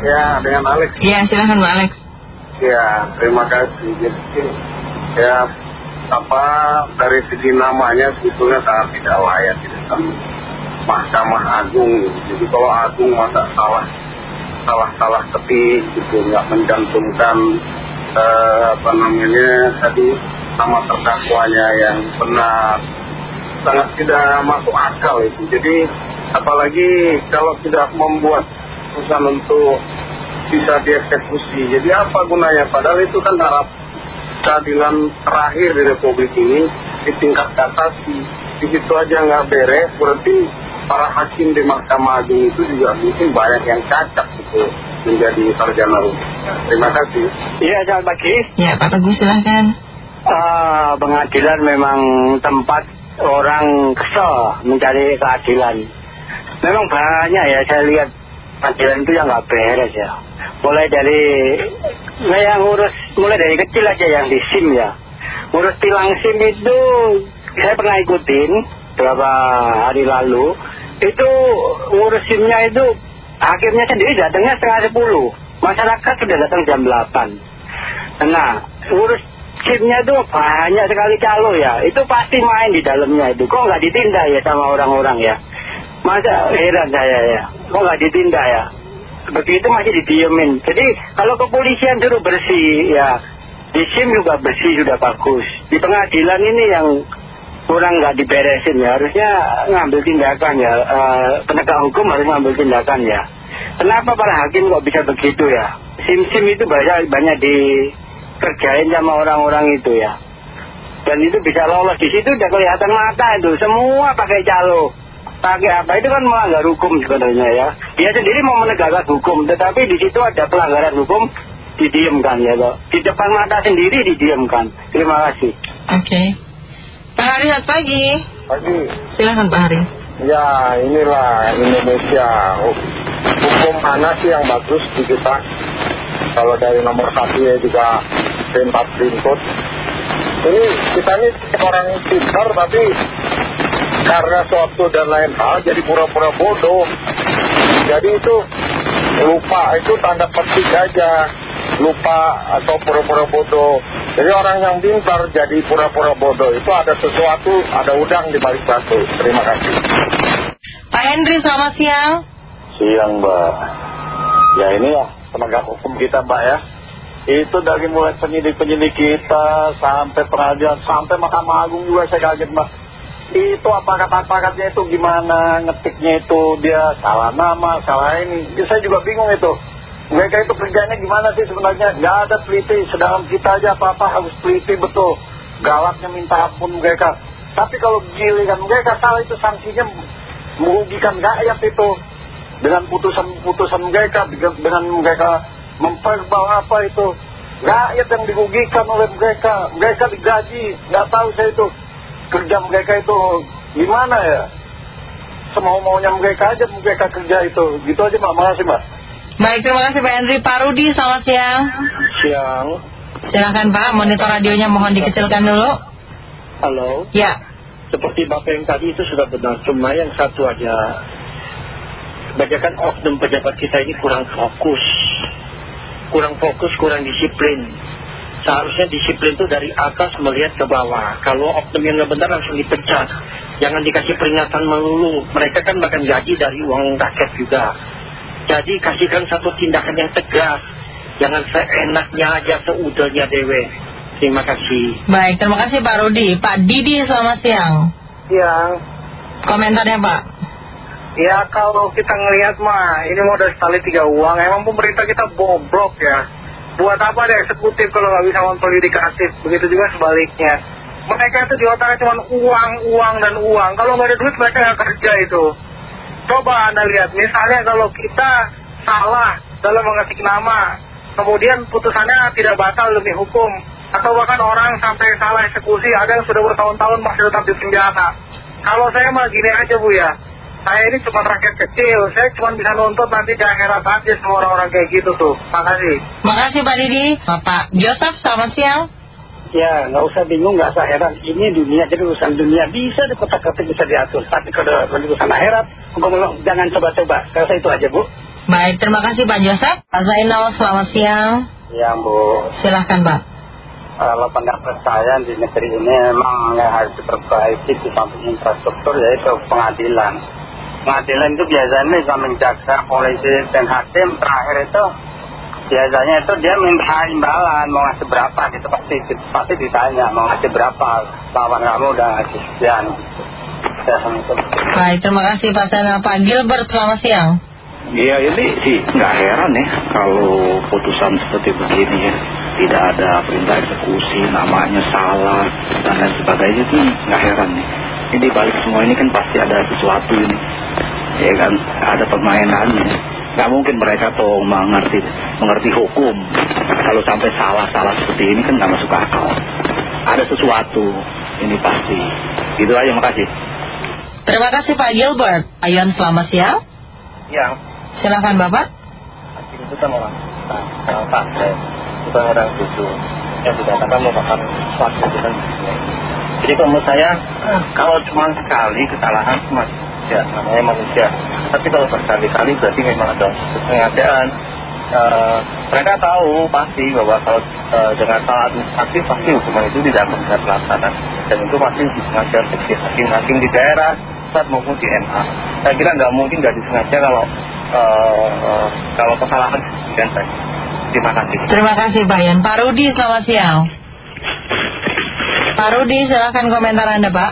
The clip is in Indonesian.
Ya, dengan Alex. Iya, silahkan Pak Alex. Ya, terima kasih. Jadi, ya, apa, dari segi namanya sebetulnya sangat tidak layak. Gitu. Kan Mahkamah Agung. Jadi kalau Agung masa salah, salah-salah ketik gitu, nggak mencantumkan, eh, apa namanya, tadi nama terdakwanya yang benar. Sangat tidak masuk akal itu. Jadi, apalagi kalau tidak membuat keputusan untuk bisa dieksekusi. Jadi apa gunanya? Padahal itu kan harap keadilan terakhir di Republik ini di tingkat kasasi. Di situ aja nggak beres, berarti para hakim di Mahkamah Agung itu juga mungkin banyak yang cacat gitu menjadi sarjana hukum. Terima kasih. Iya, selamat pagi. Ya, Pak Teguh silahkan. Ah, pengadilan memang tempat orang kesel mencari keadilan. Memang banyak ya saya lihat pengadilan itu yang nggak beres ya. Mulai dari nah yang ngurus mulai dari kecil aja yang di SIM ya. Ngurus tilang SIM itu saya pernah ikutin beberapa hari lalu. Itu ngurus SIM-nya itu hakimnya sendiri datangnya setengah sepuluh. Masyarakat sudah datang jam 8. Nah, ngurus SIM-nya itu banyak sekali calo ya. Itu pasti main di dalamnya itu. Kok nggak ditindak ya sama orang-orang ya? Masa heran saya ya. Kok nggak ditindak ya? Begitu masih didiemin. Jadi kalau kepolisian suruh bersih ya. Di SIM juga bersih sudah bagus. Di pengadilan ini yang kurang nggak diberesin ya. Harusnya ngambil tindakan ya. Eh, penegak hukum harus ngambil tindakan ya. Kenapa para hakim kok bisa begitu ya? SIM-SIM itu banyak, banyak dikerjain sama orang-orang itu ya. Dan itu bisa lolos di situ udah kelihatan mata itu. Semua pakai calo. Pakai apa itu kan melanggar hukum sebenarnya ya. Dia sendiri mau menegakkan hukum, tetapi di situ ada pelanggaran hukum didiamkan ya kok. Di depan mata sendiri didiamkan. Terima kasih. Oke. Pak Hari, selamat pagi. Pagi. Silahkan Pak Hari. Ya, inilah Indonesia. Hukum mana sih yang bagus di kita? Kalau dari nomor satu ya juga tempat input. Ini kita ini orang pintar tapi karena suatu dan lain hal jadi pura-pura bodoh. Jadi itu lupa itu tanda petik aja. Lupa atau pura-pura bodoh. Jadi orang yang pintar jadi pura-pura bodoh itu ada sesuatu, ada udang di balik batu. Terima kasih. Pak Henry, selamat siang. Siang Mbak Ya ini ya penegak hukum kita Mbak ya Itu dari mulai penyidik-penyidik kita Sampai pengadilan Sampai Mahkamah Agung juga saya kaget Mbak Itu aparat-aparatnya itu gimana? Ngetiknya itu dia salah nama Salah ini. Saya juga bingung itu. Mereka itu kerjanya gimana sih sebenarnya? Gak ada teliti. Sedangkan kita aja apa-apa harus teliti betul. Galaknya minta ampun mereka. Tapi kalau giliran mereka salah itu sanksinya merugikan rakyat itu. Dengan putusan-putusan mereka dengan mereka memperbal apa itu. Rakyat yang dirugikan oleh mereka. Mereka digaji. Nggak tahu saya itu kerja mereka itu gimana ya semau-maunya mereka aja mereka kerja itu gitu aja mbak makasih mbak Baik, terima kasih Pak Henry. Pak Rudi, selamat siang. Siang. Silahkan Pak, monitor radionya mohon dikecilkan dulu. Halo. Ya. Seperti Bapak yang tadi itu sudah benar. Cuma yang satu aja. Kebanyakan oknum pejabat kita ini kurang fokus. Kurang fokus, kurang disiplin. Seharusnya disiplin itu dari atas melihat ke bawah. Kalau oknum yang nggak benar langsung dipecat. Jangan dikasih peringatan melulu. Mereka kan makan gaji dari uang rakyat juga. Jadi kasihkan satu tindakan yang tegas. Jangan seenaknya aja, seudahnya dewe. Terima kasih. Baik, terima kasih Pak Rudi. Pak Didi, selamat siang. Yang Komentarnya Pak. Ya kalau kita ngelihat mah ini modal sekali tiga uang emang pemerintah kita bobrok ya buat apa deh eksekutif kalau nggak bisa mempolitikatif begitu juga sebaliknya. Mereka itu di otaknya cuma uang uang dan uang. Kalau nggak ada duit mereka nggak kerja itu. Coba anda lihat misalnya kalau kita salah dalam mengetik nama kemudian putusannya tidak batal demi hukum atau bahkan orang sampai salah eksekusi ada yang sudah bertahun-tahun masih tetap di penjara. Kalau saya mah gini aja bu ya saya ini cuma rakyat kecil, saya cuma bisa nuntut nanti di akhirat aja semua orang-orang kayak gitu tuh. Makasih. Makasih Pak Didi. Bapak Joseph, selamat siang. Ya, nggak usah bingung, nggak usah heran. Ini dunia, jadi urusan dunia bisa di kotak-kotak bisa diatur. Tapi kalau urusan akhirat, hukum Allah, jangan coba-coba. Kalau saya itu aja, Bu. Baik, terima kasih Pak Joseph. Pak Zainal, selamat siang. Ya Bu, Silahkan Pak. kalau pendapat saya di negeri ini memang yang harus diperbaiki di samping infrastruktur yaitu pengadilan. Pengadilan itu biasanya samping jaksa, polisi, dan hakim terakhir itu biasanya itu dia minta imbalan mau ngasih berapa gitu pasti pasti ditanya mau ngasih berapa lawan kamu udah ngasih sekian. Ya. Baik, terima kasih Pak Zainal. Pak Gilbert, selamat siang. Iya ini sih nggak heran ya kalau putusan seperti begini ya tidak ada perintah eksekusi namanya salah dan lain sebagainya itu nggak heran nih. Ini balik semua ini kan pasti ada sesuatu ini ya kan ada permainannya. Nggak mungkin mereka tuh mengerti mengerti hukum kalau sampai salah-salah seperti ini kan nggak masuk akal. Ada sesuatu ini pasti. Gitu aja makasih. Terima kasih Pak Gilbert. Ayun, selamat siang. Yang Silahkan Bapak. itu kan orang orang partai bukan orang jujur yang dikatakan merupakan suatu bukan jadi kalau menurut saya kalau cuma sekali kesalahan cuma ya namanya manusia. Tapi kalau berkali-kali berarti memang ada kesengajaan Eh, mereka tahu pasti bahwa kalau eh, dengan salah administratif pasti hukuman itu tidak bisa terlaksana. Dan itu pasti disengaja oleh hakim-hakim di daerah pusat maupun di MA saya kira nggak mungkin nggak disengaja kalau eh, kalau kesalahan dan terima kasih Terima kasih Pak Ayun. Pak Rudi, selamat siang. Pak Rudi, silahkan komentar Anda Pak.